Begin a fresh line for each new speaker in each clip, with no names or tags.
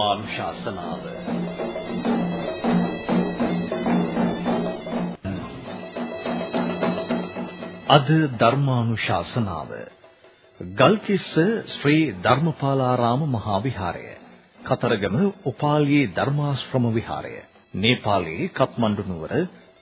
ධර්මානුශාසනාව. අද ධර්මානුශාසනාව. ගල්කිස්ස ශ්‍රී ධර්මපාලාරාම මහා විහාරය කතරගම උපාලි ධර්මාශ්‍රම විහාරය. නේපාලයේ කත්මණ්ඩු නුවර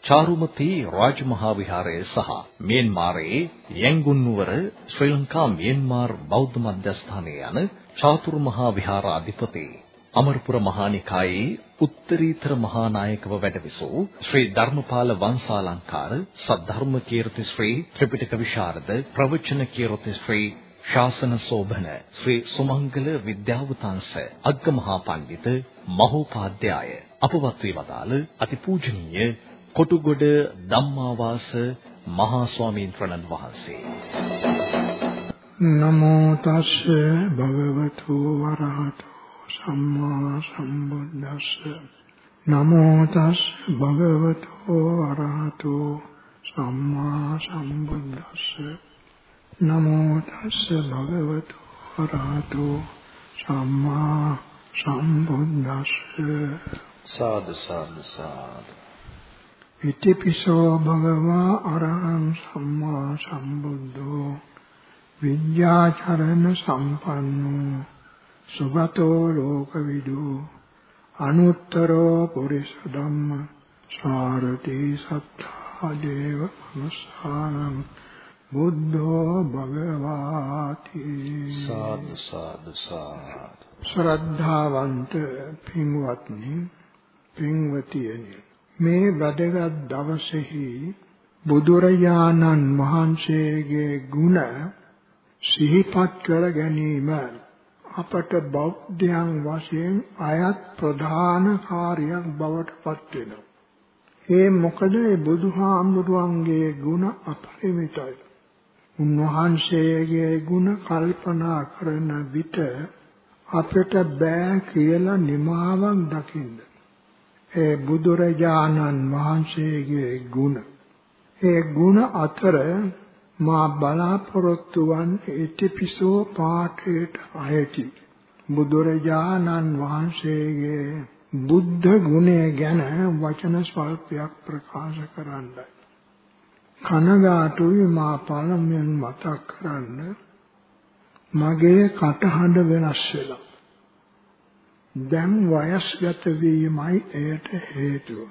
චාරුමති රාජමහා විහාරය සහ මියන්මාරයේ යැන්ගුන් නුවර ශ්‍රී ලංකා මියන්මාර් බෞද්ධ මධ්‍යස්ථානයේ යන චාතුරු මහා විහාරාධිපති අමරපුර මහානිකායේ උත්තරීතර මහානායකව වැඩවිසූ ශ්‍රී ධර්මපාල වංශාලංකාර සද්ධර්ම කීර්ති ශ්‍රී ත්‍රිපිටක විශාරද ප්‍රවචන කීර්ති ශ්‍රී ශාසන සෝභන ශ්‍රී සුමංගල විද්‍යාවතංශ අග්ගමහා පඬිත මහෝපාද්‍යය. අපවත් වී වදාළ අතිපූජනීය කොටුගොඩ ධම්මාවාස මහා ස්වාමීන් වහන්සේ.
නමෝ තස්ස භගවතු වරහතෝ. සම්මා සම්බුද්දස්ස. නමෝ තස්ස භගවතු වරහතෝ සම්මා සම්බුද්දස්ස. නමෝ තස්ස භගවතු වරහතෝ සම්මා සම්බුද්දස්ස.
සාදු සාදු සාදු.
ඉතිපිසෝ භගවා අරහං සම්මා සම්බුද්ධෝ. විද්‍යාචරණ සම්පන්නෝ සුගතෝ ලෝකවිදු අනුත්තරෝ පුරිස ධම්ම සාරති සත්තා දේව මනසානං බුද්ධෝ භගවාති.
සාදු සාදු සාදු.
ශ්‍රද්ධාවන්ත පින්වත්නි පින්වතියනි මේ වැදගත් දවසේහි බුදුරජාණන් වහන්සේගේ ගුණ සිහිපත් කර ගැනීම අපට බෞද්ධයන් වශයෙන් අයත් ප්‍රධාන කාර්යයක් බවට පත් වෙනවා. ඒ මොකද ඒ බුදුහාමුදුරුවන්ගේ ගුණ අපරිමිතයි. උන්වහන්සේගේ ගුණ කල්පනා කරන විට අපට බෑ කියලා නිමාවක් දකින්න. ඒ බුදුරජාණන් වහන්සේගේ ගුණ. ඒ ගුණ අතර මා බලාපොරොත්තු වන්නේ ඉතිපිසෝ පාඨයට අයති බුදුරජාණන් වහන්සේගේ බුද්ධ ගුණය ගැන වචන ස්වල්පයක් ප්‍රකාශ කරන්නයි. කනගාටුයි මා පළමුවෙන් මතක් කරන්න. මගේ කටහඬ වෙනස් වෙලා. දැන් වයස්ගත වීමයි එයට හේතුව.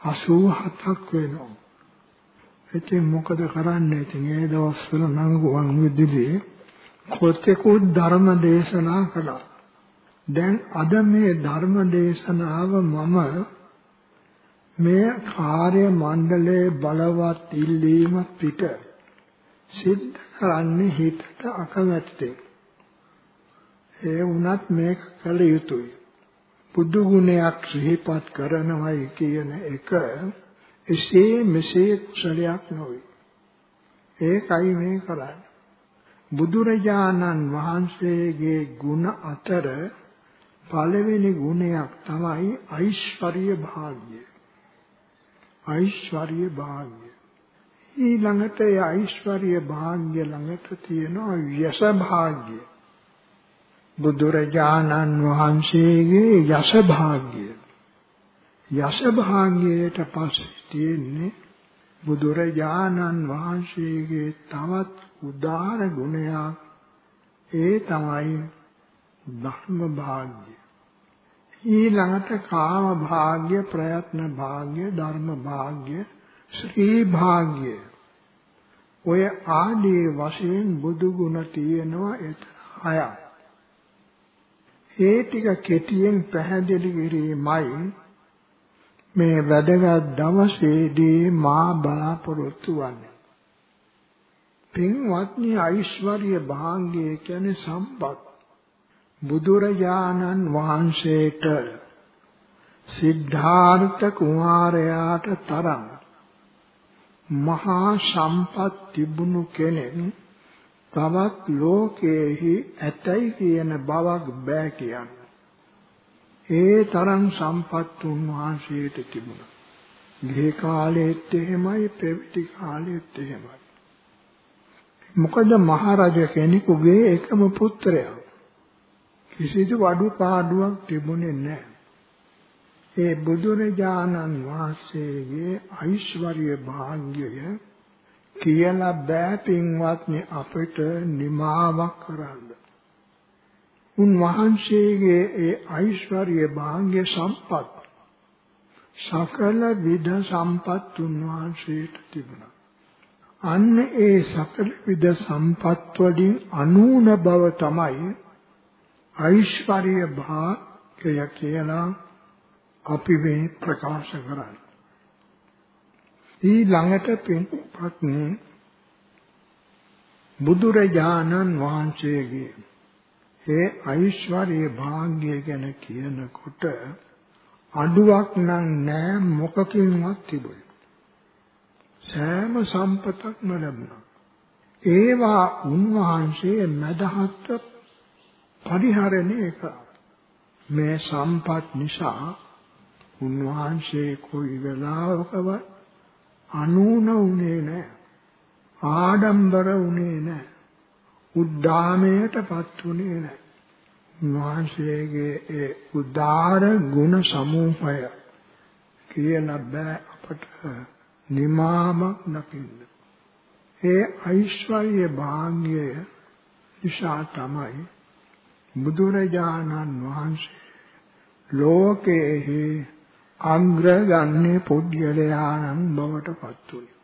87ක් වෙනවා. ඉතින් මොකද කරන්නේ? ඉතින් ඒ දවස්වල නම් ගුවන් විදුලියේ කොතෙකුත් ධර්ම දේශනා කළා. දැන් අද මේ ධර්ම දේශනාව මම මේ කාර්ය මණ්ඩලයේ බලවත් ඉල්ලීම පිට සිද්ධ කරන්නේ හිතට අකමැත්තෙන්. ඒ වුණත් මේක කළ යුතුයි. බුදු ගුණයක් සිහිපත් කරනවයි කියන එක එසේ මෙසේ කුසලයක් නොවේ. ඒකයි මේ කරන්නේ. බුදුරජාණන් වහන්සේගේ ගුණ අතර පළවෙනි ගුණයක් තමයි ඓශ්වර්ය භාග්‍ය. ඓශ්වර්ය භාග්‍ය. ඊළඟට ඒ ඓශ්වර්ය භාග්‍ය ළඟට තියෙනවා යස භාග්‍ය. බුදුරජාණන් වහන්සේගේ යස භාග්‍ය. යස භාග්‍යයට පස්සේ තියෙන්නේ බුදුරජාණන් වහන්සේගේ තවත් උදාර ගුණයක්. ඒ තමයි ධර්ම භාග්‍ය ඊළඟට කාම භාග්‍ය ප්‍රයත්න භාග්‍ය ධර්ම භාග්‍ය ශ්‍රී භාග්‍ය. ඔය ආදී වශයෙන් බුදු ගුණ තියෙනවා එතන හයක්. ඒ ටික කෙටියෙන් පැහැදිලි කිරීමයි මේ වැදගත් දවසේදී මා බලාපොරොත්තු වන්නේ. පින්වත්නි ඓශ්වර්ය භාග්‍ය කියන්නේ සම්පත්. බුදුරජාණන් වහන්සේට සිද්ධාර්ථ කුමාරයාට තරම් මහා සම්පත් තිබුණු කෙනෙක් තවත් ලෝකයේහි ඇතයි කියන බවක් බෑ කියන්නේ. ඒ තරම් සම්පත් උන්වහන්සේට තිබුණා. ගිහි කාලෙත් එහෙමයි පෙවිටි කාලෙත් එහෙමයි. මොකද මහරජ කෙනෙකුගේ එකම පුත්‍රයා කිසිදු අඩුපාඩුවක් තිබුණේ නැහැ. ඒ බුදුරජාණන් වහන්සේගේ ඓශ්වර්ය භාග්‍යය කියලා බෑ පින්වත්නි අපිට නිමාවක් කරන්න. උන්වහන්සේගේ ඒ ඓශ්වර්ය භාග්‍ය සම්පත් සකල විද සම්පත් උන්වහන්සේට තිබුණා. අන්න ඒ සකල විද සම්පත් වලින් අනූන බව තමයි ඓශ්වර්ය භාග්‍යය කියලා අපි මේ ප්‍රකාශ කරන්නේ. ඊළඟට පින්පත්නි බුදුරජාණන් වහන්සේගේ ඒ ඓශ්වර්ය භාග්‍ය ගැන කියනකොට අඩුවක් නම් නෑ මොකකින්වත් තිබුණේ. සෑම සම්පතක්ම ලැබුණා. ඒවා උන්වහන්සේ මදහත්ව පරිහරණය කළා. මේ සම්පත් නිසා උන්වහන්සේ කොයි වෙලාවකවත් අනූන උනේ නැහැ. ආඩම්බර උනේ නැහැ. උද්දාමයටපත් උනේ නැහැ. උන්වහන්සේගේ ඒ උදාර ගුණ සමූහය කියන බෑ අපට නිමාමක් දකින්න. ඒ ඓශ්වර්ය භාග්‍යය නිසා තමයි බුදුරජාණන් වහන්සේ ලෝකයේ අග්‍රගන්නේ පුද්ගලයාණන් බවට පත් වුණා.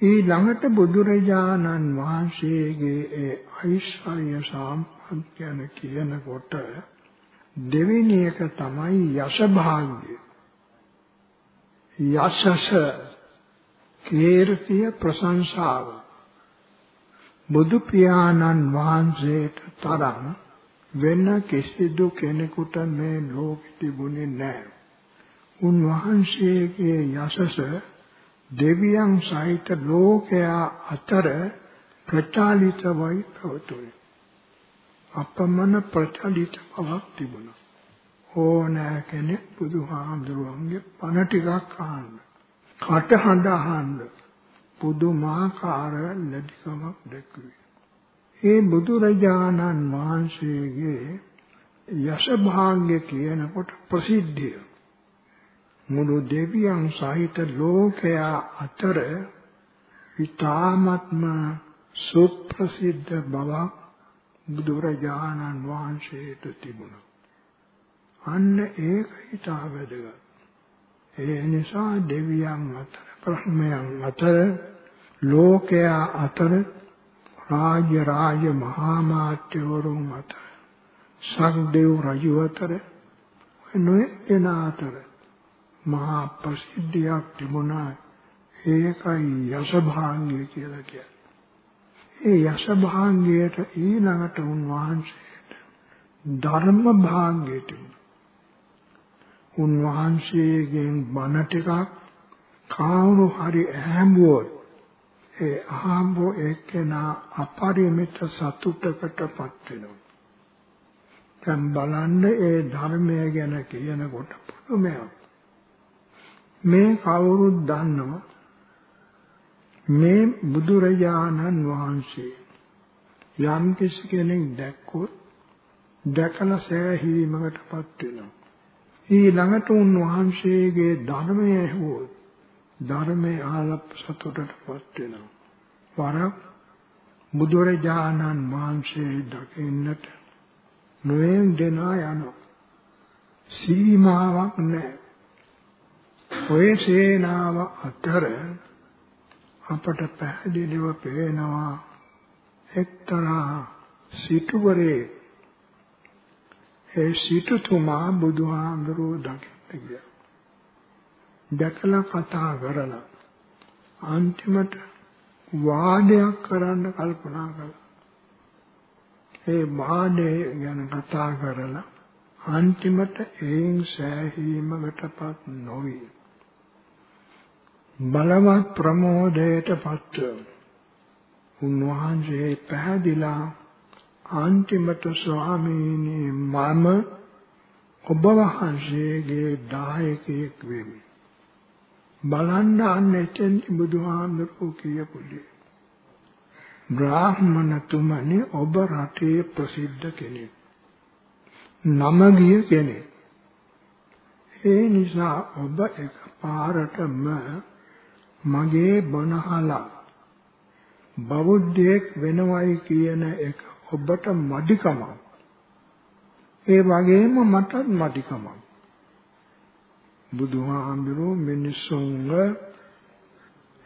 ඊළඟට බුදුරජාණන් වහන්සේගේ ඒ ඓශ්වර්ය සම්පත් ගැන කියනකොට දෙවෙනි එක තමයි යශ භාග්‍ය. යශස කීර්තිය ප්‍රශංසාව බුදු පියාණන් වහන්සේට තරම් වෙන කිසිදු කෙනෙකුට මේ ලෝකෙ තිබුණේ නැහැ. උන්වහන්සේගේ යසස දෙවියන් සහිත ලෝකයා අතර ප්‍රචාලිතවයි පැවතුනේ. අපමණ ප්‍රචලිත බවක් තිබුණා. ඕනෑ කෙනෙක් බුදුහාමුදුරුවන්ගේ පණ ටිකක් අහන්න. කටහඬ අහන්න. පුදුමාකාර ලැබිකමක් දැක්වේ. ඒ බුදුරජාණන් වහන්සේගේ යශ භාග්‍ය කියනකොට ප්‍රසිද්ධිය මුළු දෙවියන් සහිත ලෝකයා අතර ඊ타ත්ම සුප්‍රසිද්ධ බවක් බුදුරජාණන් වහන්සේට තිබුණා. අන්න ඒක ඊටා වැදගත්. ඒ නිසා දෙවියන් අතර බ්‍රහ්මයන් අතර ලෝකයා අතර රාජ්‍ය රාජ මහා මාත්‍යවරුන් අතර සක්දේව් රජු අතර නොයෙක් අතර මහා ප්‍රසිද්ධියක් තිබුණා ඒකයි යශභාංගය කියලා කියන්නේ. ඒ යශභාංගයට ඊළඟට උන්වහන්සේට ධර්ම භාග්‍යය තිබුණා. උන්වහන්සේගෙන් බණ ටිකක් කාවුණු හරි ඇහැඹුවොත් ඒ අහඹෝ එක්කෙනා අපරිමිත සතුටකටපත් වෙනවා. දැන් බලන්න ඒ ධර්මය ගැන කියනකොට පුදුමයක්. මේ කවුරුත් දන්නවා මේ බුදුරජාණන් වහන්සේ යම් කිසි කෙනෙක් දැක්කොත් දැකලා සෑහීමකටපත් වෙනවා. ඊළඟට උන්වහන්සේගේ ධර්මය ඇහුවොත් ධර්මයේ ආලප්ප සතුටටපත් වෙනවා. වරක් බුදුරජාණන් වහන්සේ දකින්නට නොයෙන් දෙනා යනවා. සීමාවක් නැහැ. ඔය සේනාව අතර අපට පැහැදිලිව පේනවා එක්තරා සිටුවරේ ඒ සිටුතුමා බුදුහාඳුරෝ දකින්න ගියා. දැකලා කතා කරලා අන්තිමට වාදයක් කරන්න කල්පනා කළා. ඒ වාදේ ගැන කතා කරලා අන්තිමට එයින් සෑහීමකටපත් නොවි. බලවත් ප්‍රමෝදයටපත් උන්වහන්සේ පැහැදිලා අන්තිමට ස්වාමීනි මම ඔබ වහන්සේගේ දායකයෙක් වෙමි. බලන්න අන්න එතෙන් බුදුහාමුදුරුවෝ කියපුලේ. බ්‍රාහ්මණතුමනි ඔබ රටේ ප්‍රසිද්ධ කෙනෙක්. නම ගිය කෙනෙක්. ඒ නිසා ඔබ එක පාරටම මගේ බණහලා බෞද්ධයෙක් වෙනවයි කියන එක ඔබට මදිකමක්. ඒ වගේම මටත් මදිකමක්. බුදුහාමුදුරුවෝ මිනිසුන්ව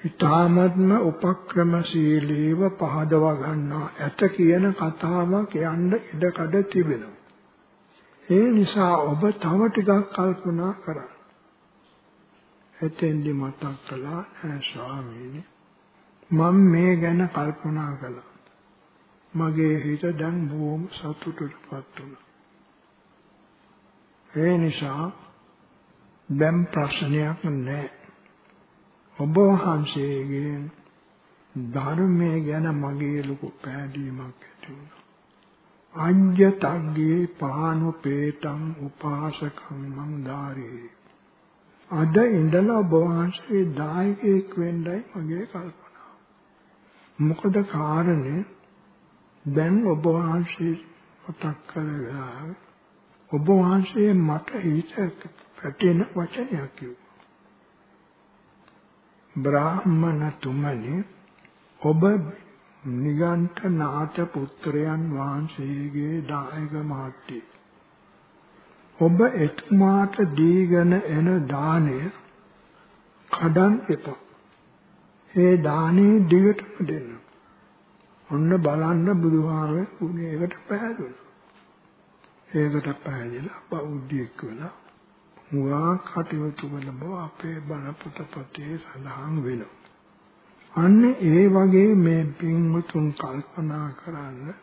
ඊ타මත්ම උපක්‍රමශීලීව පහදව ගන්නා ඇත කියන කතාවක් යන්න ඉඩකඩ තිබෙනවා. ඒ නිසා ඔබ තව ටිකක් කල්පනා කරන්න. එතෙන්දි මතක් කළා නෑ ස්වාමීනි මම මේ ගැන කල්පනා කළා. මගේ හිත දැන් බොහොම සතුටටපත් වුණා. ඒ නිසා දැන් ප්‍රශ්නයක් නැහැ. ඔබ වහන්සේගේ ධර්මයේ ගැන මගේ ලොකු පැහැදීමක් ඇති වුණා. අඤ්‍ය තග්ගේ පානුපේතං උපාසකං මං ධාරේ. අද ඉඳලා ඔබ වහන්සේ දායකයෙක් වෙන්නයි මගේ කල්පනාව. මොකද කාරණේ දැන් ඔබ වහන්සේ මතක් කරලා ඔබ වහන්සේ මට හිත පැටෙන වචනයක් කිව්වා. බ්‍රාහ්මණ තුමනි ඔබ නිගණ්ඨ නාථ පුත්‍රයන් වහන්සේගේ දායක මාත්‍ය ඔබ එතුමාට දීගෙන එන දාණය කඩන් එපා. ඒ දානේ දිගටම දෙන්න. ඔන්න බලන්න බුදුහාමේ උනේ ඒකට පැහැදුණා. ඒකට පැහැදිලා බෞද්ධයෙක් වෙලා මුවා කටයුතු වල බව අපේ බණ පොතපතේ සඳහන් වෙනවා. අන්න ඒ වගේ මේ පින්වතුන් කල්පනා කරන්න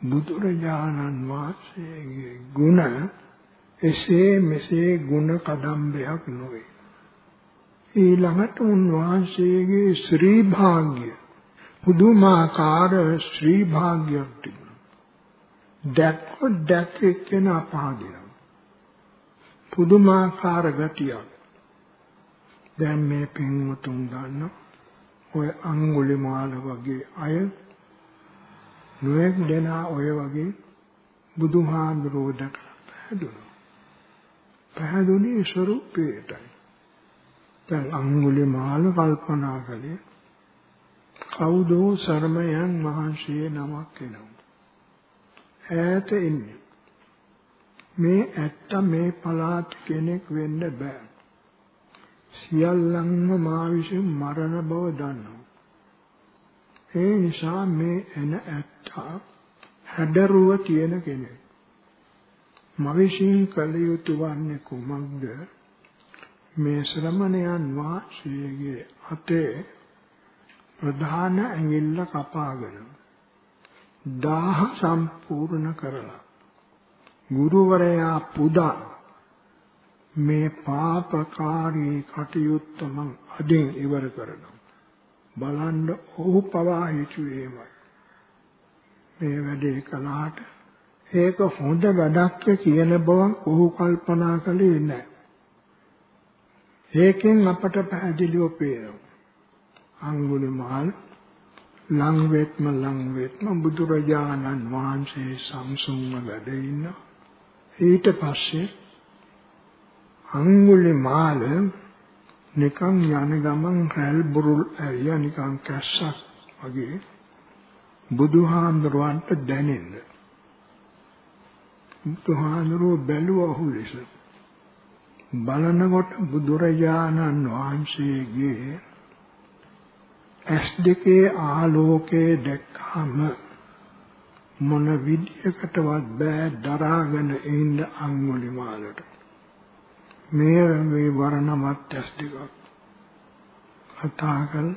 බුදුරජාණන් වහන්සේගේ ගුණ එසේ මෙසේ ගුණ කදම්බයක් නොවේ. ඊළඟට උන්වහන්සේගේ ශ්‍රී භාග්‍ය පුදුමාකාර ශ්‍රී භාග්‍යයක් තිබුණා. දැක්කොත් දැක්ක එක්කෙනා පහදිනවා. පුදුමාකාර ගතියක්. දැන් මේ පින්වතුන් ගන්න ඔය අඟුලිමාල වගේ අය නොයෙක් දෙනා ඔය වගේ බුදුහාමුදුරුවෝ දැකලා පැහැදුණා. පැහැදුනේ ස්වરૂපයටයි. දැන් අඟුලිමාල කල්පනා කළේ කවුදෝ සර්මයන් වහන්සේ නමක් එනවා. ඈත ඉන්නේ. මේ ඇත්ත මේ පලාත් කෙනෙක් වෙන්න බෑ. සියල්ලන්ම මා විසින් මරණ බව දන්නවා. ඒ නිසා මේ එන ඇත්ත හැඩරුව තියෙන කෙනෙක්. මවිසින් කළ යුතු වන්නේ කුමක්ද? මේ ශ්‍රමණයන් වාසයේගේ අතේ ප්‍රධාන ඇඟිල්ල කපාගෙන දාහ සම්පූර්ණ කරලා ගුරුවරයා පුදා මේ පාපකාරී කටයුත්ත මං අදින් ඉවර කරනවා බලන්න ඔහු පවා හිතුවේමයි මේ වැඩේ කළාට ඒක හොඳ වැඩක් කියන බව ඔහු කල්පනා කළේ නැහැ. ඒකෙන් අපට පැහැදිලිව පේනවා. අඟුලිමාල් ලං වේත්ම ලං වේත්ම බුදුරජාණන් වහන්සේ සම්සුන්ව වැඩ ඉන්න. ඊට පස්සේ අඟුලිමාල නිකන් යන ගමන් රැල් බුරුල් ඇරියා නිකන් කැස්සක් වගේ බුදුහාමුදුරන්ට දැනෙන්නේ බුදුහාඳුරෝ බැලුව ඔහු ලෙස බලනකොට බුදුරජාණන් වහන්සේගේ ඇස් දෙකේ ආලෝකයේ දැක්කම මොන විදියකටවත් බෑ දරාගෙන ඉන්න අඟුලිමාලට. මේ මේ වර්ණවත් ඇස් දෙකක් කතා කළ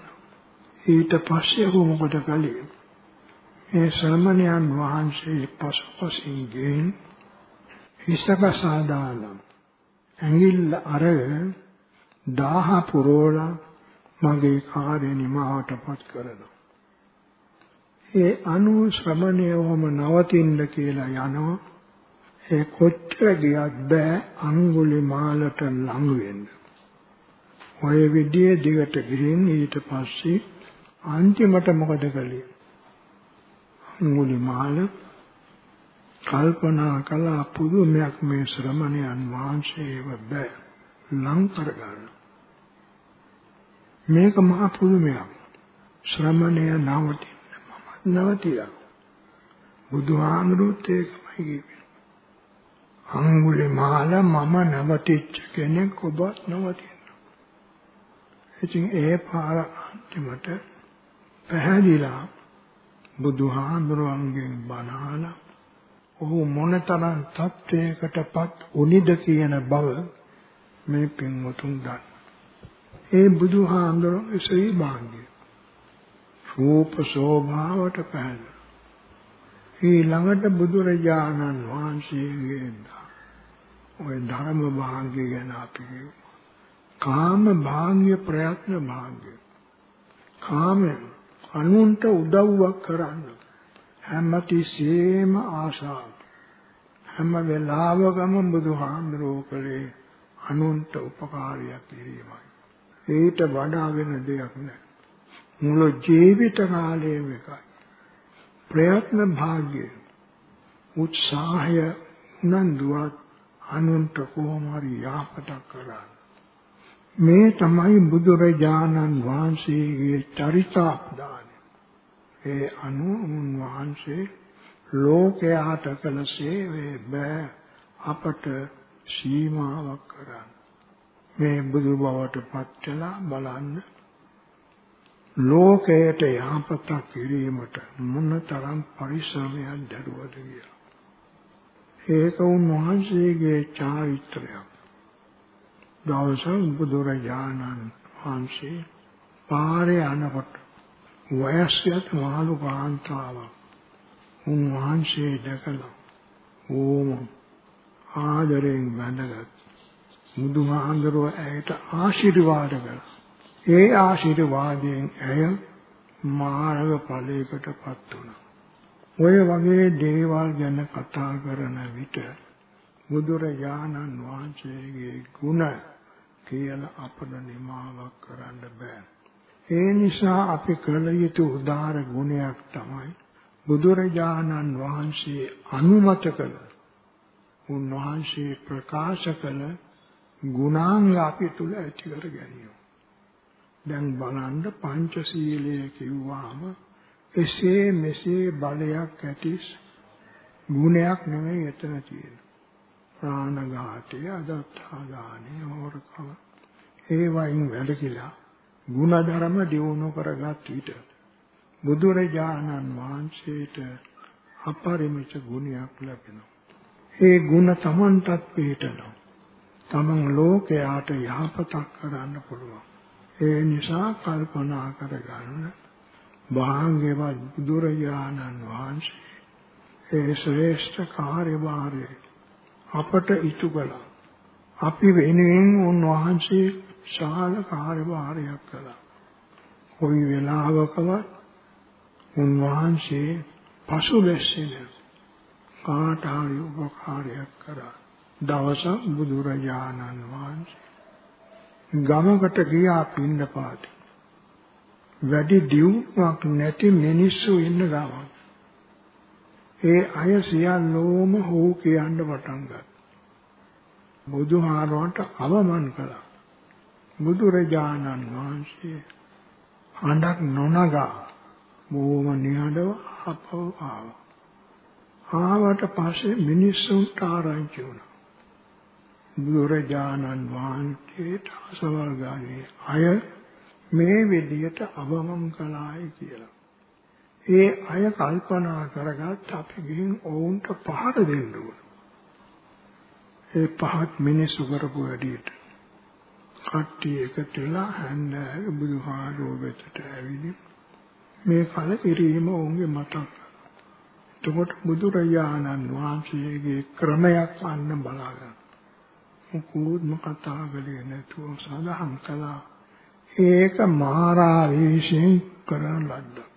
ඊට පස්සේ ඔහු මොකද කළේ? මේ ශ්‍රමණයන් වහන්සේ පසුපසින් ගෙන් හිසකසා දාලා ඇඟිල්ල අරගෙන දාහ පුරෝලා මගේ කාර්ය නිමාවටපත් කරනවා. ඒ අනු ශ්‍රමණයවම නවතින්න කියලා යනවා. ඒ කොච්චර ගියත් බෑ අඟුලි මාලට ලඟ වෙන්න. ඔය විදිහේ දිගට ගිහින් ඊට පස්සේ අන්තිමට මොකද කළේ? අඟුලි මාල කල්පනා කළා පුදුමයක් මේ ශ්‍රමණයන් වහන්සේව බෑ ලං කරගන්න. මේක මහා පුදුමයක්. ශ්‍රමණය නවතින්න මම නවතිලා. බුදුහාමුදුරුත් ඒකමයි කිව්වේ. අඟුලිමාල මම නවතිච්ච කෙනෙක් ඔබත් නවතින්න. ඉතින් ඒ පාර අන්තිමට පැහැදිලා බුදුහාමුදුරන්ගෙන් බණහලා ඔහු මොනතරම් තත්වයකටපත් උනිද කියන බව මේ පින්වතුන් දන්න. ඒ බුදුහාමුදුරන්ගේ ශ්‍රී භාග්‍ය රූප ශෝභාවට පැහැදිලි. ඊළඟට බුදුරජාණන් වහන්සේගේ ওই ධර්ම භාග්‍ය ගැන අපි කාම භාග්‍ය ප්‍රයත්න භාග්‍ය කාමෙන් අනුන්ට උදව්වක් කරන්න හැමතිස්සෙම ආශාව. හැම වෙලාවකම බුදුහාමුදුරුවෝ කලේ අනුන්ට උපකාරයක් කිරීමයි ඊට වඩා වෙන දෙයක් නැහැ මුළු ජීවිත කාලයම එකයි. ප්‍රයත්න භාග්‍ය උත්සාහය උනන්දුවත් අනුන්ට කොහොම හරි යහපතක් කරන්න. මේ තමයි බුදුරජාණන් වහන්සේගේ චරිතාපදාන. ඒ අනු උන්වහන්සේ ලෝකයාට කළ සේවය බෑ අපට සීමාවක් කරන්න මේ බුදු බවට පත්වලා බලන්න ලෝකයට යහපතක් කිරීමට මොනතරම් පරිශ්‍රමයක් දරුවද කියලා. ඒක උන්වහන්සේගේ චාරිත්‍රයක්. දවසක් බුදුරජාණන් වහන්සේ පාරේ යනකොට වයස්ගත මාළු කාන්තාවක් උන්වහන්සේ දැකලා ඕම ආදරෙන් වැඳගත් බුදුහාඳුරෝ ඇයට ආශිර්වාද කළා. ඒ ආශිර්වාදයෙන් ඇය මාර්ග ඵලයකටපත් වුණා. ඔය වගේ දේවල් ගැන කතා කරන විට බුදුරජාණන් වහන්සේගේ ගුණ කියලා අපට නිමාවක් කරන්න බෑ. ඒ නිසා අපි කළ යුතු උදාර ගුණයක් තමයි බුදුරජාණන් වහන්සේ අනුමත කළ උන්වහන්සේ ප්‍රකාශ කළ ගුණාංග අපි තුල ඇති කර ගැනීම. දැන් බලන්න පංචශීලය කිව්වාම එසේ මෙසේ බලයක් ඇති ගුණයක් නෙමෙයි එතන තියෙන්නේ. ප්‍රාණඝාතය, අදත්තාදානය, හොරකම ඒ වයින් වැඩකිලා ಗುಣධර්ම දියුණු කරගත් විට බුදුරජාණන් වහන්සේට අපරිමිත ගුණයක් ලැබෙනවා. ඒ ගුණ Tamanටත් පිටනවා. Taman ලෝකයාට යහපතක් කරන්න පුළුවන්. ඒ නිසා කල්පනා කරගන්න භාග්‍යවත් බුදුරජාණන් වහන්සේ ඒ ශ්‍රේෂ්ඨ කාර්යභාරය අපට ඉටු කළා. අපි වෙනුවෙන් උන්වහන්සේ ශාල කාර්යභාරයක් කළා. කොයි වෙලාවකවත් උන්වහන්සේ පසු බැස්සේ කාට හරි උපකාරයක් කරා. දවසක් බුදුරජාණන් වහන්සේ ගමකට ගියා පින්නපාත. වැඩි දියුණුවක් නැති මිනිස්සු ඉන්න ගමක්. ඒ අය සියල්ලෝම හෝ කියන්න පටන් ගත්තා. බුදුහාරවන්ට අවමන් කළා. බුදුරජාණන් වහන්සේ හඬක් නොනගා බොහොම නිහඬව අපව ආවා. ආවට පස්සේ මිනිස්සුන්ට ආරංචි වුණා. බුදුරජාණන් වහන්සේට අසවල් ගානේ අය මේ විදියට අවමන් කළායි කියලා. ඒ අය කල්පනා කරගත් අපි ගිහින් ඔවුන්ට පහර දෙන්න ඕන. ඒ පහත් මිනිස්සු කරපු වැඩියට කට්ටිය එකතු වෙලා හැන්දෑවේ බුදුහාරෝ වෙතට ඇවිදින් මේ කල කිරීම ඔවුන්ගේ මතක්. එතකොට බුදුරජාණන් වහන්සේගේ ක්‍රමයක් අන්න බලාගන්න. මුකුත්ම කතා කළේ නැතුව සඳහන් කළා. ඒක මාරා වේශයෙන් කරන ලද්දක්.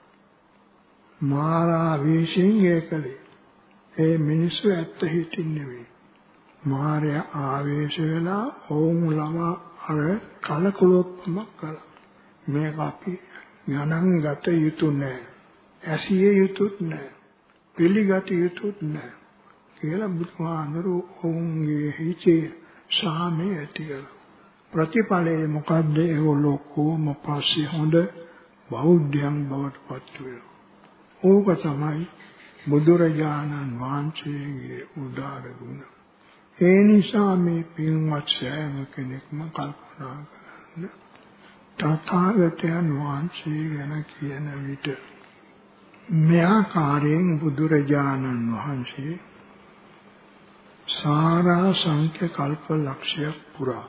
මාරා වේශයෙන් ඒකලේ. ඒ මිනිස්සු ඇත්ත හිතින් නෙවෙයි. මාරයා ආවේශ වෙලා ඔවුන් ළමා අර කලකුලොත්මක් කළා. මේක අපි ගණන් ගත යුතු නැහැ. ඇසිය යුතුත් නැහැ. පිළිගත යුතුත් නැහැ. කියලා බුදුහාඳුරු ඔවුන්ගේ හිතේ සාමය ඇති කළා. ප්‍රතිඵලයේ මොකද්ද? ඒගොල්ලෝ කොහොම පස්සේ හොඳ බෞද්ධයන් බවට පත් වෙනවා. ඕක තමයි බුදුරජාණන් වහන්සේගේ උදාර ගුණ. ඒ නිසා මේ පින්වත් සෑම කෙනෙක්ම කල්පනා කරන්න තථාගතයන් වහන්සේ ගැන කියන විට මෙයාකාරයෙන් බුදුරජාණන් වහන්සේ සාරා සංඛ්‍ය කල්ප ලක්ෂයක් පුරා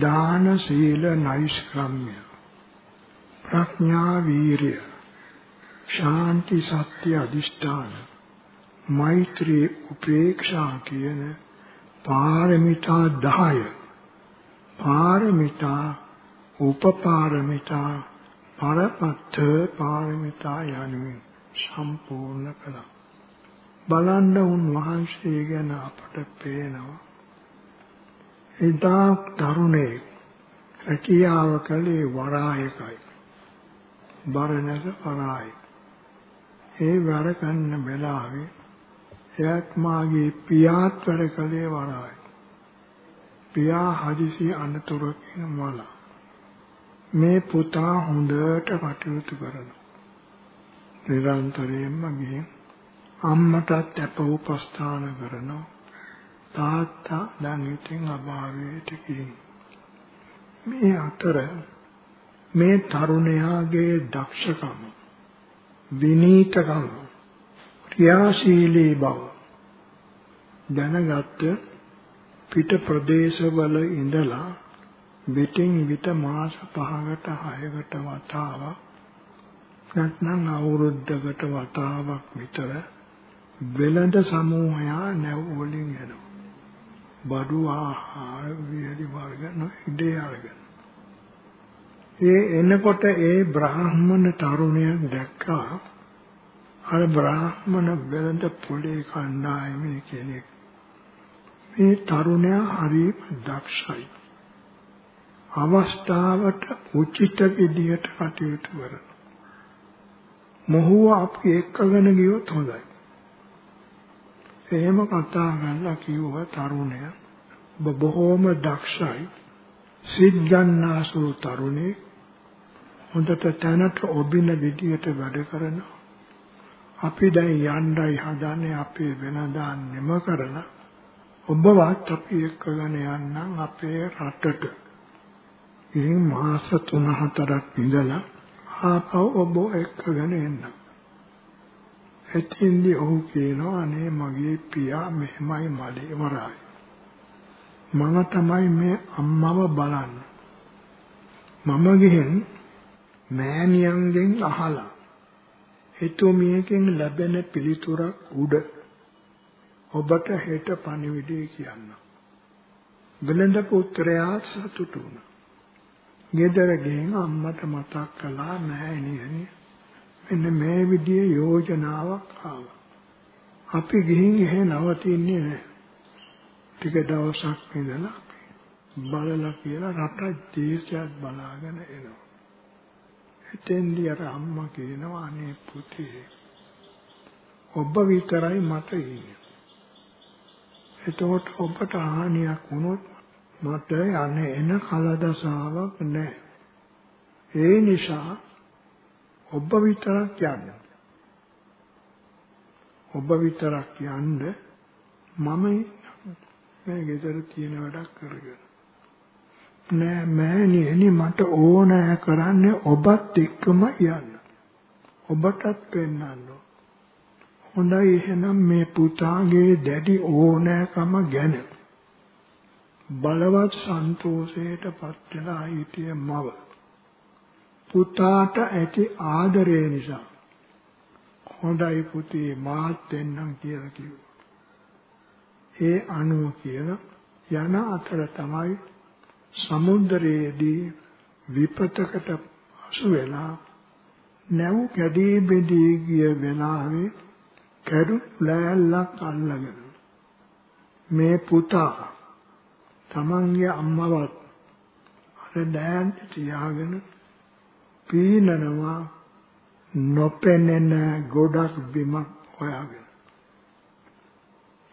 දාන සීල නෛෂ්ක්‍රම්‍ය ප්‍රඥා වීරිය ශාන්ති සත්‍ය අදිෂ්ඨාන මෛත්‍රී උපේක්ෂා කියන පාරමිතා 10 පාරමිතා උපපාරමිතා පරපත්ත පාරමිතා යනුවෙන් සම්පූර්ණ කළා. බලන්න උන්වහන්සේ ගැන අපට පේනවා. එදා තරුණේ රැකියාව කළේ වරායකයි. බරණැස වරායක. ඒ වැඩ කරන වෙලාවේ එයත් මාගේ පියාත් වැඩ කළේ වරායක පියා හදිසි අනතුරකින් මල මේ පුතා හොඳට කටයුතු කරනවා නිරන්තරයෙන්ම ගිහින් අම්මටත් අප උපස්ථාන කරනවා. තාත්තා දැන් ඉතින් අභාවයට ගිහින්. මේ අතර මේ තරුණයාගේ දක්ෂකම විනීතකම ක්‍රියාශීලී බව දැනගත්ත පිට ප්‍රදේශවල ඉඳලා විටින් විට මාස 5කට 6කට වතාවක් නැත්නම් අවුරුද්දකට වතාවක් විතර වෙළඳ සමූහයා නැව් වලින් එනවා. බඩු ආහාර වියලි වර්ග නොඉඩේ අරගෙන. ඒ එනකොට ඒ බ්‍රාහ්මණ තරුණයෙක් දැක්කා. අර බ්‍රාහ්මණ වෙළඳ පොලේ කණ්ඩායමේ කෙනෙක්. මේ තරුණයා හරිම දක්ෂයි. අවස්ථාවට උචිත විදියට කටයුතු කරනවා. මොහුව අපි එක්කගෙන ගියොත් හොඳයි. එහෙම කතා කරලා කිව්ව තරුණයා ඔබ බොහොම දක්ෂයි සිත් ගන්නාසු තරුණේ හොඳට තැනට ඔබින විදියට වැඩ කරනවා අපි දැන් යණ්ඩයි හදන්නේ අපේ වෙනදා නිම කරලා ඔබවත් අපි එක්කගෙන යන්නම් අපේ රටට ඉතින් මාස 3-4ක් ඉඳලා ආපහු ඔබ එක්කගෙන එන්න එතින්දී ඔහු කියනවා අනේ මගේ පියා මෙහෙමයි මලේ වරයි. මම තමයි මේ අම්මව බලන්න. මම ගිහින් මෑණියන්ගෙන් අහලා එතුමියකින් ලැබෙන පිළිතුරක් උඩ ඔබට හෙට පණිවිඩය කියන්න. වෙළඳ පුත්‍රයා සතුටු වුණා. ගෙදර ගිහින් අම්මට මතක් කළා මෑණියනි මෙන්න මේ විදිහේ යෝජනාවක් ආවා. අපි ගිහින් එහෙ නවතින්නේ නැහැ. ටික දවසක් ඉඳලා බලලා කියලා රට දේශයක් බලාගෙන එනවා. එතෙන්දී අර අම්මා කියනවා අනේ පුතේ ඔබ විතරයි මට ඉන්නේ. එතකොට ඔබට හානියක් වුණොත් මට යන්නේ එන කලදසාවක් නැහැ. ඒ නිසා ඔබ විතරක් යන්න. ඔබ විතරක් යන්න මම මේ ගෙදර තියෙන වැඩක් කරගෙන. නෑ මෑණියනි මට ඕනෑ කරන්නේ ඔබත් එක්කම යන්න. ඔබටත් පෙන්වන්න. හොඳයි එහෙනම් මේ පුතාගේ දැඩි ඕනෑකම ගැන බලවත් සන්තෝෂයට පත් වෙලා හිටිය මව පුතාට ඇති ආදරය නිසා හොඳයි පුතේ මාත් දෙන්නම් කියලා කිව්වා. ඒ අනුව කියලා යන අතර තමයි සමුද්‍රයේදී විපතකට අසු වෙලා නැව් කැඩී බෙදී ගිය වෙලාවේ කැඩු ලෑල්ලක් අල්ලගෙන මේ පුතා තමන්ගේ අම්මවත් අර දෑන්ට තියාගෙන පීනනවා නොපෙනෙන ගොඩක් බිමක් හොයාගෙන.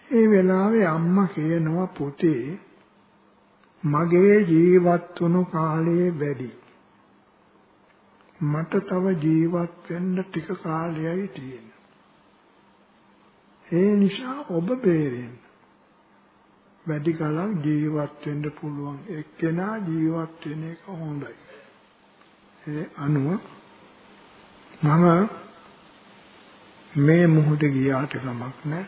ඒ වෙලාවේ අම්මා කියනවා පුතේ මගේ ජීවත් වුණු කාලය වැඩි. මට තව ජීවත් වෙන්න ටික කාලයයි තියෙන්නේ. ඒ නිසා ඔබ බේරෙන්න. වැඩි කලක් ජීවත් වෙන්න පුළුවන් එක්කෙනා ජීවත් වෙන එක හොඳයි. ඒ අනුව මම මේ මොහොතේ ගියාට කමක් නැහැ.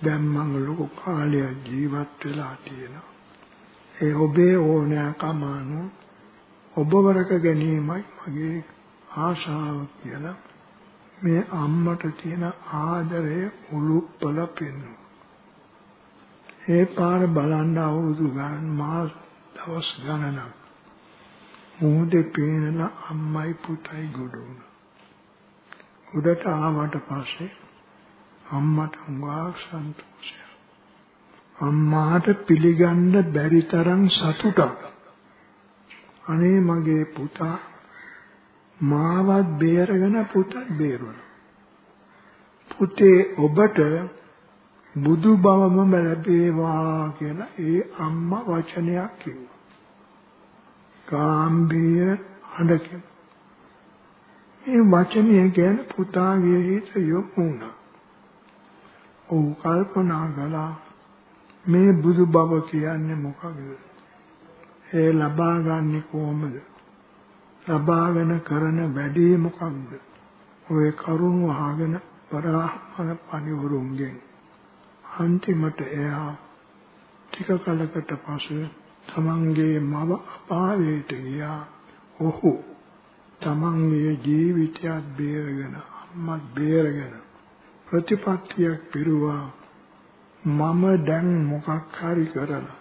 දැන් මම ලොකු කාලයක් ජීවත් වෙලා තියෙනවා. ඒ ඔබේ ඕනෑකම අනුව ඔබ වරක ගැනීමයි මගේ ආශාව කියලා මේ අම්මට තියෙන ආදරය උලුප්පල පෙන්වනවා. ඒ පාර බලන්න අවුරුදු ගන්න මාස දවස් ගණනක් මුහුදේ පේනන අම්මයි පුතයි ගොඩ වුණා. උඩට ආවට පස්සේ අම්මට හුඟා සන්තෝෂය. අම්මාට පිළිගන්න බැරි තරම් සතුටක්. අනේ මගේ පුතා මාවත් බේරගෙන පුතත් බේරුණා. පුතේ ඔබට බුදු බවම ලැබේවා කියලා ඒ අම්මා වචනයක් කිව්වා. ගාම්භීර හඬකින්. මේ වචනය ගැන පුතාගේ හිත යොමු වුණා. ඔව් කල්පනා කළා මේ බුදු බව කියන්නේ මොකක්ද? ඒ ලබා ගන්නෙ කොහොමද? ලබාගෙන කරන වැඩේ මොකක්ද? ඔය කරුණ අහගෙන පරාහමන පණිවරුන්ගෙන් අන්තිමට එයා ටික කලකට පසු තමන්ගේ මව අපායට ගියා. ඔහු තමන්ගේ ජීවිතයත් බේරගෙන අම්මත් බේරගෙන ප්‍රතිපත්තියක් පිරුවා මම දැන් මොකක් හරි කරලා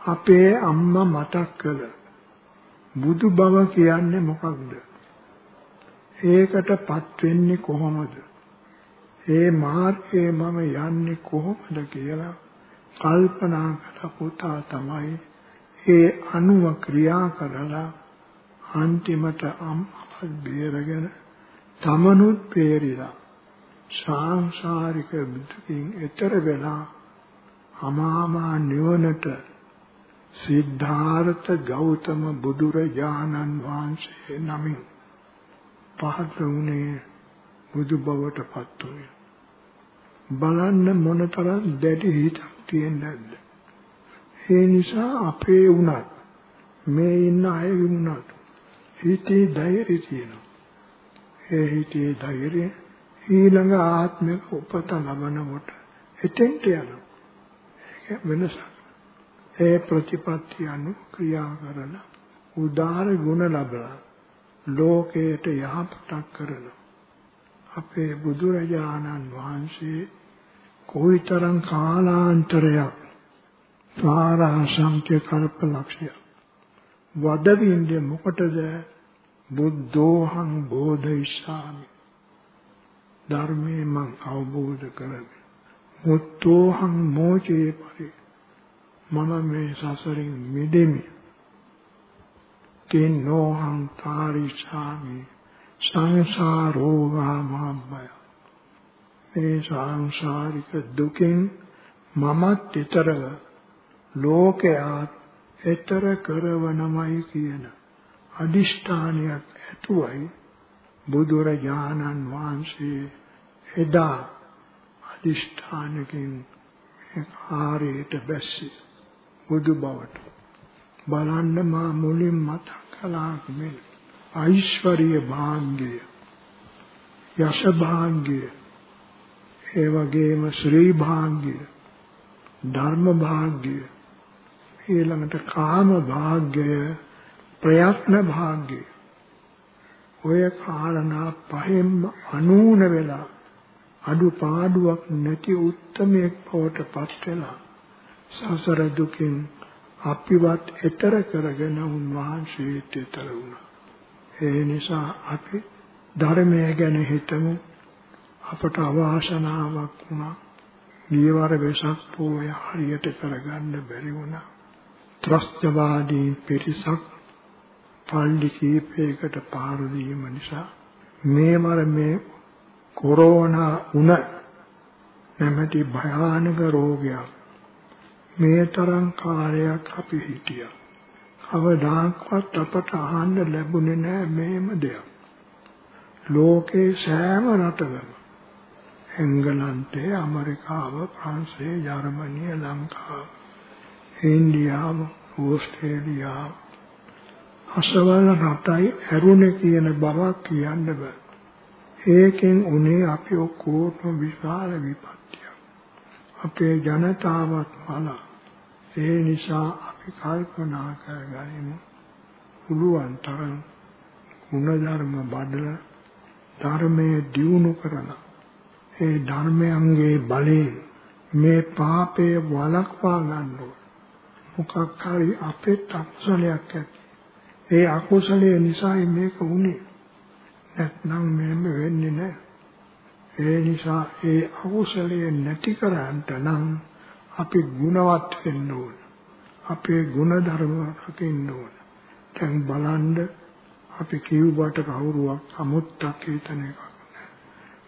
අපේ අම්මා මතක් කළ බුදු බව කියන්නේ මොකක්ද? ඒකටපත් වෙන්නේ කොහොමද? ඒ මාර්ගයේ මම යන්නේ කොහොමද කියලා කල්පනා කළ පුතා තමයි ඒ අනුව ක්‍රියා කරලා අන්තිමට අම්මපත් බේරගෙන තමනුත් බේරිලා සාංශාරික දුකින් එතර වෙලා අමාමා නිවනට සිද්ධාර්ථ ගෞතම බුදුරජාණන් වහන්සේ නමින් පහත වුණේ බුදු බවට පත් වුණේ බලන්න මොනතරම් දැඩි හිතක් තියෙන්නේ නැද්ද ඒ නිසා අපේ උනත් මේ ඉන්න අය වුණත් හිතේ ධෛර්යය තියෙනවා. ඒ හිතේ ධෛර්යය ඊළඟ ආත්මික උපත ලබනකොට එතෙන්ට යනවා. ඒක වෙනසක්. ඒ ප්‍රතිපත්ති අනු ක්‍රියා කරන උදාර ගුණ ලබලා ලෝකයට යහපතක් කරන අපේ බුදුරජාණන් වහන්සේ කොයිතරම් කාලාන්තරයක් සාරාංශ්‍ය කල්ප ලක්ෂය වදවින්දේ මොකටද බුද්ධෝහං බෝධිසාමි ධර්මයේ මං අවබෝධ කරගන්න. මුත්තෝහං මෝචේ පරි. මම මේ සසරින් මිදෙමි. තින්නෝහං තාරිසාමි සංසාරෝගා මහබ්බය. මේ සංසාරික දුකෙන් මමත් ඊතරව ලෝකයාත් ඊතර කරවනමයි කියන අදිෂ්ඨානයක් ඇතුවයි බුදුරජාණන් වහන්සේ එදා අදිෂ්ඨානකින් මේ කාර්යයට බැස්සේ බුදු බවට. බලන්න මා මුලින් මතක් කළා මේ ඓශ්වර්ය භාග්ය යශ භාග්ය ඒ වගේම ශ්‍රී භාග්ය ධර්ම භාග්ය ඊළඟට කාම භාග්ය ප්‍රයත්න භාග්ය ඔය කාරණා පහෙන්ම අනූන වෙලා අඩුපාඩුවක් නැති උත්මයක් බවට පත් වෙලා සසර දුකින් අපිවත් එතර කරගෙන උන්වහන්සේට එතර වුණා. ඒ නිසා අපි ධර්මය ගැන හිතමු අපට අවාසනාවක් වුණා. ගියවර වෙසක් පෝය හරියට කරගන්න බැරි වුණා. ත්‍රස්තවාදී පිරිසක් පල්ලි කීපයකට පාර දීම නිසා මේවර මේ කොරෝනා උන නැමැති භයානක රෝගයක් මේ තරම් කාලයක් අපි හිටියා. කවදාක්වත් අපට අහන්න ලැබුණේ නෑ මේම දෙයක්. ලෝකේ සෑම රටකම එංගලන්තය, ඇමරිකාව, ප්‍රංශය, ජර්මනිය, ලංකාව, ඉන්දියාව, ඕස්ට්‍රේලියාව අසවල් රටයි ඇරුණේ කියන බවක් කියන්න බෑ. ඒකෙන් උනේ අපි ඔක්කොටම විශාල විපත්තියක්. අපේ ජනතාවත් මලා ඒ නිසා අපි කල්පනා කරගනිමු පුළුවන් තරම් ගුණධර්ම බඩලා ධර්මයේ දියුණු කරලා ඒ ධර්මයන්ගේ බලයෙන් මේ පාපය වළක්වා ගන්න මොකක් හරි අපේ අකුසලයක් ඇති. ඒ අකුසලයේ නිසා මේක වුනේ. නැත්නම් මෙහෙම වෙන්නේ නැහැ. ඒ නිසා ඒ අකුසලයේ නැති කරන්ට නම් අපි ගුණවත් වෙන්න ඕන. අපේ ගුණධර්ම රකින්න ඕන. දැන් බලන්න අපි කිව්වට කවුරුවක් අමුත්තක් හිතන එකක් නෑ.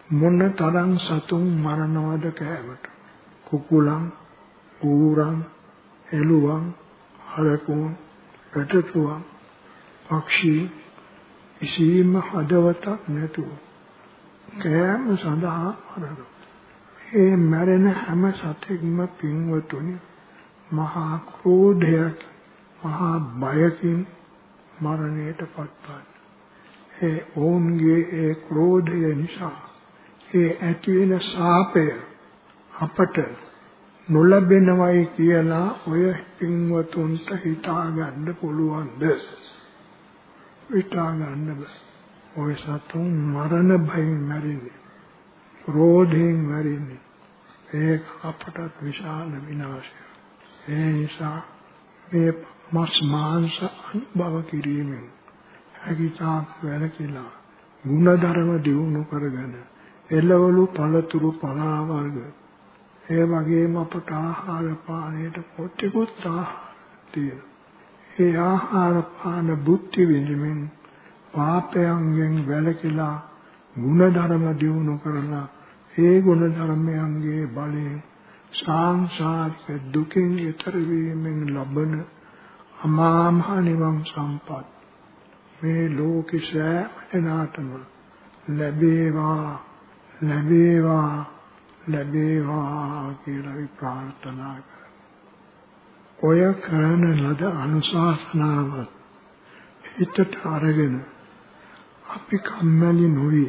මොන තරම් සතුන් මරනවද කෑමට. කුකුලන්, ඌරන්, එළුවන්, හරකුන්, පැටතුන්, පක්ෂී කිසිම හදවතක් නැතුව කෑම සඳහා මරනවා. ඒ මැරෙන හැම සතෙක්ම පින්වතුනි මහා ක්‍රෝධයක් මහා බයකින් මරණයට පත්වන. ඒ ඔවුන්ගේ ඒ ක්‍රෝධය නිසා ඒ ඇති වෙන සාපය අපට නොලැබෙනවයි කියලා ඔය පින්වතුන්ට හිතා ගන්න පුළුවන්ද? හිතා ගන්න බෑ. ඔය සතුන් මරණ භයෙන් මැරෙන්නේ. ක්‍රෝධයෙන් මැරෙන්නේ. ඒක අපටත් විශාල විනාශයක්. ඒ නිසා මේ මස් මාංශ අනුභව කිරීමෙන් හැකිතාක් වැළකීලා ಗುಣධර්ම දියුණු කරගෙන එළවලු පළතුරු පලා වර්ග ඒ වගේම අපට ආහාර පානයට පොට්ටිකුත් ආහාර තියෙනවා. ඒ ආහාර පාන බුද්ධි විඳින්මින් පාපයන්ගෙන් වැළකීලා ಗುಣධර්ම දියුණු කරලා ඒ ගුණධර්මයන්ගේ බලයෙන් සාංසාරික දුකින් ඈතර වීමෙන් ලබන අමා මහ නිවන් සම්පත් මේ ලෝක සෑමනාටම ලැබේවා ලැබේවා ලැබේවා කියලා අපි ප්‍රාර්ථනා කරමු. ඔය කරන ලද අනුශාසනාව හිතට අරගෙන අපි කම්මැලි නොවි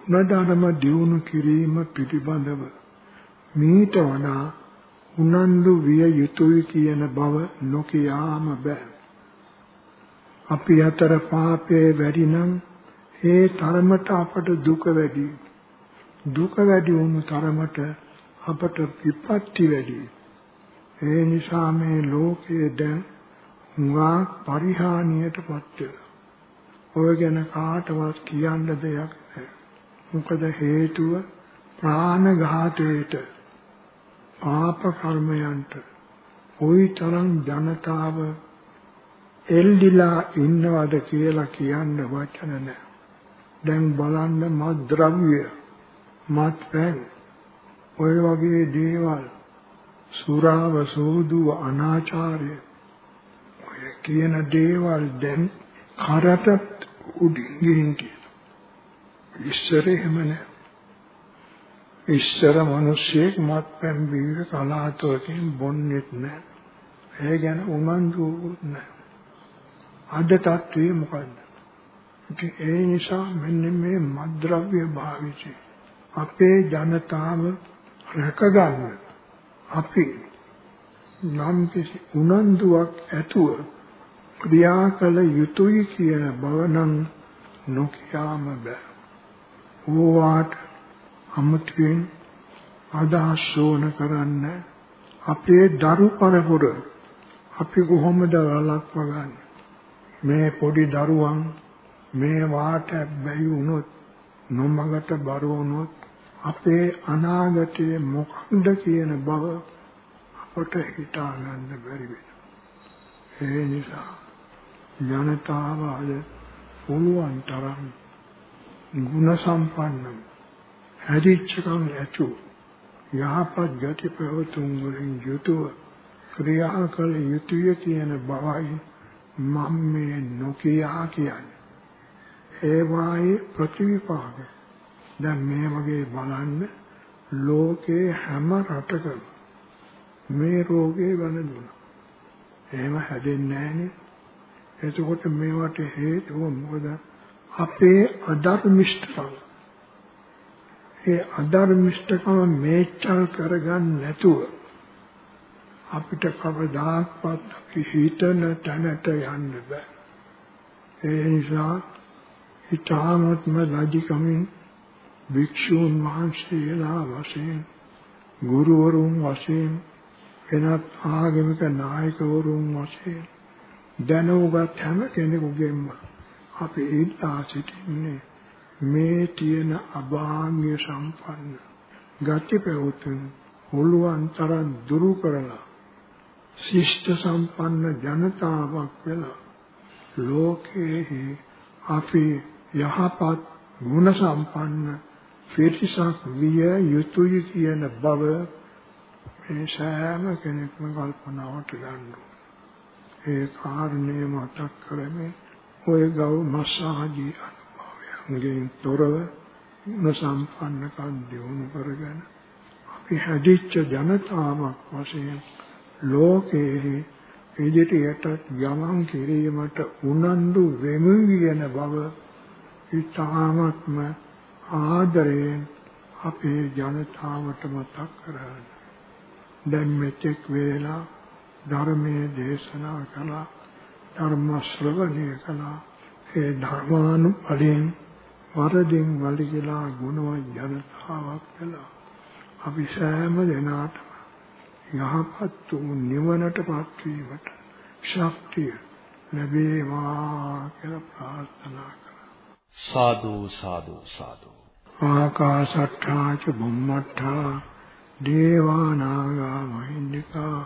උනදානම දියුණු කිරීම පිළිබඳව මීට වඩා උනන්දු විය යුතුයි කියන බව නොකියාම බෑ. අපි අතර පාපයේ වැඩි නම් ඒ තරමට අපට දුක වැඩි. දුක වැඩි වුණු තරමට අපට විපත්ති වැඩි. ඒ නිසා මේ ලෝකයේ දැන් හුඟා පරිහානියටපත් වෙලා. ඔය ගැන කාටවත් කියන්න දෙයක් නැහැ. මොකද හේතුව ප්‍රාණඝාතයට පාප කර්මයන්ට ওই තරම් ජනතාව එල්දිලා ඉන්නවද කියලා කියන්න වචන නැහැ. දැන් බලන්න මත්ද්‍රව්‍ය, මත්පැන්, ඔය වගේ දේවල් සුරාව සෝදුව අනාචාරය ඔය කියන දේවල් දැන් කරට උඩින් ගිහින් කියලා. ඉස්සර එහෙම නැහැ. ඉස්සර මිනිස්සෙක් මත්පැන් බීව කලාතුරකින් බොන්නේත් නැහැ. ඒ ගැන උනන්දුවුත් නැහැ. අද තත්ත්වය මොකද්ද? ඒ නිසා මෙන්න මේ මද්ද්‍රව්‍ය භාවිතය අපේ ජනතාව රැකගන්න අපි නම් කිසි උනන්දුවක් ඇතුව ක්‍රියා කළ යුතුයි කියන බව නම් නොකියාම බෑ. ඕවාට අමුතුවෙන් අදහස් ඕන කරන්න අපේ දරු පරපුර අපි කොහොමද වළක්වගන්නේ මේ පොඩි දරුවන් මේ වාට බැයි වුණොත් නොමගට බර වුණොත් අපේ අනාගතයේ මොකක්ද කියන බව අපට හිතා ගන්න බැරි වෙනවා ඒ නිසා ජනතාව අද පුළුවන් තරම් ගුණ සම්පන්නව හැදිච්චකම් ඇතු යහපත් ගති ප්‍රවතුන් වලින් යුතුව ක්‍රියා කළ යුතුය කියන බවයි මම මේ නොකියා කියන්නේ. ඒ වායේ ප්‍රතිවිපාක. දැන් මේ වගේ බලන්න ලෝකේ හැම රටකම මේ රෝගේ වැළඳුණා. එහෙම හැදෙන්නේ නැහනේ. එතකොට මේවට හේතුව මොකද? අපේ අධර්මිෂ්ඨකම. ඒ අධර්මිෂ්ඨකම මේචල් කරගන්න නැතුව අපිට කවදාක්වත් අපි හිතන තැනට යන්න බෑ. ඒ නිසා ඊ타මත්ම ලජිකමින් භික්ෂූන් වහන්සේලා වශයෙන් ගුරුවරුන් වශයෙන් එනත් ආගමික නායකවරුන් වශයෙන් දැනුගත් හැම කෙනෙකුගේම අපි ඉල්ලා සිටින්නේ මේ තියෙන අභාග්‍ය සම්පන්න ගති පැවතුම් හොළුවන් තරම් දුරු කරලා ශිෂ්ට සම්පන්න ජනතාවක් වෙලා ලෝකයේ අපි යහපත් ගුණ සම්පන්න පිරිසක් විය යුතුය කියන බව මේ සෑම කෙනෙක්ම කල්පනාවට ගන්න ඒ කාරණේ මතක් කරමින් ඔය ගෞ මස්සාජී අනුභවයන්ගෙන් තොරව ගුණ සම්පන්නකම් දියුණු කරගෙන අපි හැදිච්ච ජනතාවක් වශයෙන් ලෝකයේ ඉදිරියට ගමන් කිරීමට උනන්දු වෙමු කියන බව ඉතාමත්ම ආදරයෙන් අපේ ජනතාවට මතක් කරගන්න. දැන් මෙතෙක් වේලා ධර්මයේ දේශනා කළා ධර්ම ශ්‍රවණය කළා. ඒ ධර්මානුඵලයෙන් වරදින් වලිගලා ගුණවත් ජනතාවක් වෙලා අපි සෑම දෙනාටම යහපත් වූ නිවනටපත් වීමට ශක්තිය ලැබේවා කියලා ප්‍රාර්ථනා කරා.
සාදු සාදු සාදු.
ආකාශට්ඨා ච බුම්මට්ඨා දේවා නාග මහින්దికා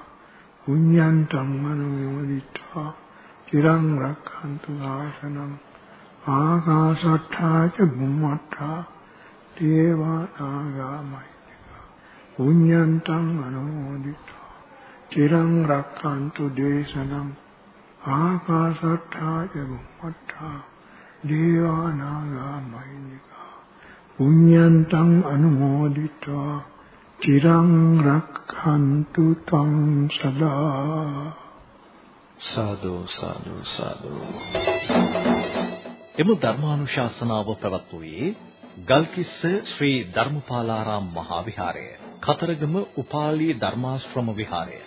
පුඤ්ඤන්තං අනුමෝදිත්වා චිරං රක්ඛන්තු ආසනං ආකාශට්ඨා ච බුම්මට්ඨා දේවා නාග මහින්దికා පුඤ්ඤන්තං අනුමෝදිත්වා චිරං රක්ඛන්තු දේශනං ආකාශට්ඨා ච බුම්මට්ඨා දේවා නාග මහින්దికා පුඤ්ඤන්තං අනුමෝදිත්වා චිරං රක්ඛන්තු තං සදා.
සාදු සාදු සාදු. එම ධර්මානුශාසනාව පැවැත්වුවේ ගල්කිස්ස ශ්‍රී ධර්මපාලාරාම මහා විහාරය කතරගම උපාලි ධර්මාශ්‍රම විහාරය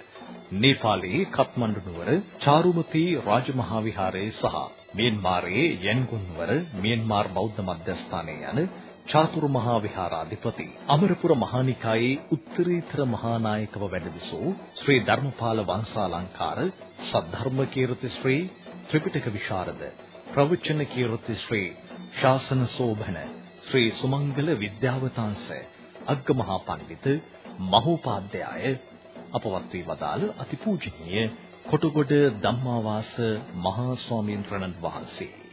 නේපාලයේ කත්මණ්ඩු නුවර චාරුමති රාජමහා විහාරය සහ මියන්මාරයේ යන්ගුන් නුවර මියන්මාර් බෞද්ධ මධ්‍යස්ථානය යන චාතුරු මහා විහාරාධිපති අමරපුර මහානිකායේ උත්තරීතර මහානායකව වැඩවිසූ ශ්‍රී ධර්මපාල වංශාලංකාර සද්ධර්ම කීර්ති ශ්‍රී ත්‍රිපිටක විශාරද ප්‍රවචන කීර්ති ශ්‍රී ශාසන සෝභන ශ්‍රී සුමංගල විද්‍යාවතාංශ අග්ගමහා පඬිත මහෝපාද්‍යය අපවත් වී වදාළ අතිපූජනීය කොටගොඩ ධම්මාවාස මහා ස්වාමීන් වහන්සේ.